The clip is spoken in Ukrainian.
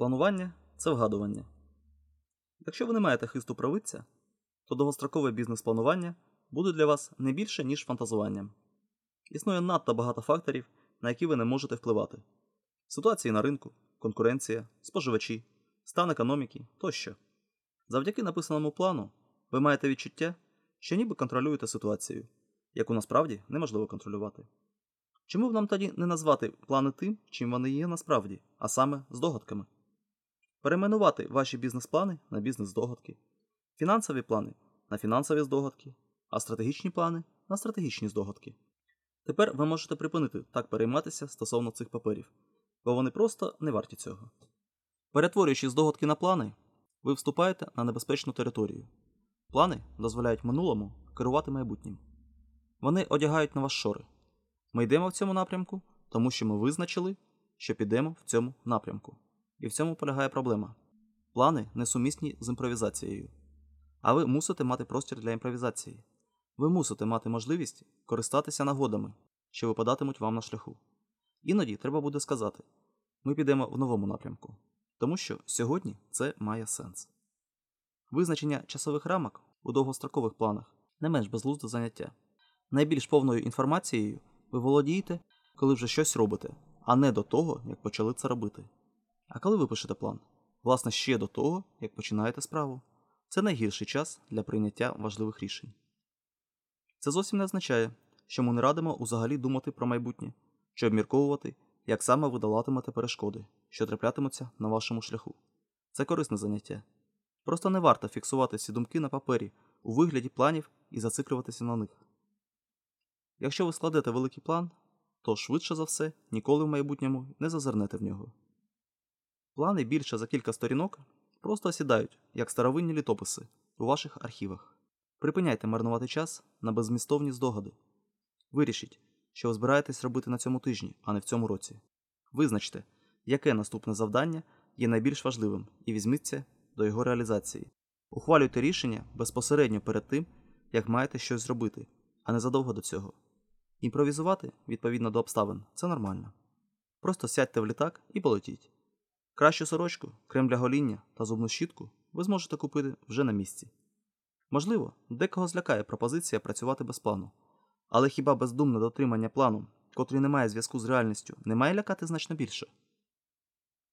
Планування це вгадування. Якщо ви не маєте хисту провидця, то довгострокове бізнес-планування буде для вас не більше, ніж фантазуванням. Існує надто багато факторів, на які ви не можете впливати: ситуації на ринку, конкуренція, споживачі, стан економіки тощо. Завдяки написаному плану ви маєте відчуття, що ніби контролюєте ситуацію, яку насправді неможливо контролювати. Чому б нам тоді не назвати плани тим, чим вони є насправді, а саме здогадками? Перейменувати ваші бізнес-плани на бізнес-здогадки, фінансові плани на фінансові здогадки, а стратегічні плани на стратегічні здогадки. Тепер ви можете припинити так перейматися стосовно цих паперів, бо вони просто не варті цього. Перетворюючи здогадки на плани, ви вступаєте на небезпечну територію. Плани дозволяють минулому керувати майбутнім. Вони одягають на вас шори. Ми йдемо в цьому напрямку, тому що ми визначили, що підемо в цьому напрямку. І в цьому полягає проблема. Плани несумісні з імпровізацією. А ви мусите мати простір для імпровізації. Ви мусите мати можливість користатися нагодами, що випадатимуть вам на шляху. Іноді треба буде сказати: ми підемо в новому напрямку, тому що сьогодні це має сенс. Визначення часових рамок у довгострокових планах не менш безглузде заняття. Найбільш повною інформацією ви володієте, коли вже щось робите, а не до того, як почали це робити. А коли ви пишете план? Власне, ще до того, як починаєте справу. Це найгірший час для прийняття важливих рішень. Це зовсім не означає, що ми не радимо узагалі думати про майбутнє чи обмірковувати, як саме ви долатимете перешкоди, що траплятимуться на вашому шляху. Це корисне заняття. Просто не варто фіксувати ці думки на папері у вигляді планів і зациклюватися на них. Якщо ви складете великий план, то швидше за все ніколи в майбутньому не зазирнете в нього. Плани більше за кілька сторінок просто осідають, як старовинні літописи у ваших архівах. Припиняйте марнувати час на беззмістовні здогади. Вирішіть, що ви збираєтесь робити на цьому тижні, а не в цьому році. Визначте, яке наступне завдання є найбільш важливим, і візьміться до його реалізації. Ухвалюйте рішення безпосередньо перед тим, як маєте щось зробити, а не задовго до цього. Імпровізувати відповідно до обставин це нормально. Просто сядьте в літак і полетіть. Кращу сорочку, крем для гоління та зубну щітку ви зможете купити вже на місці. Можливо, декого злякає пропозиція працювати без плану, але хіба бездумне дотримання плану, котрий не має зв'язку з реальністю, не має лякати значно більше?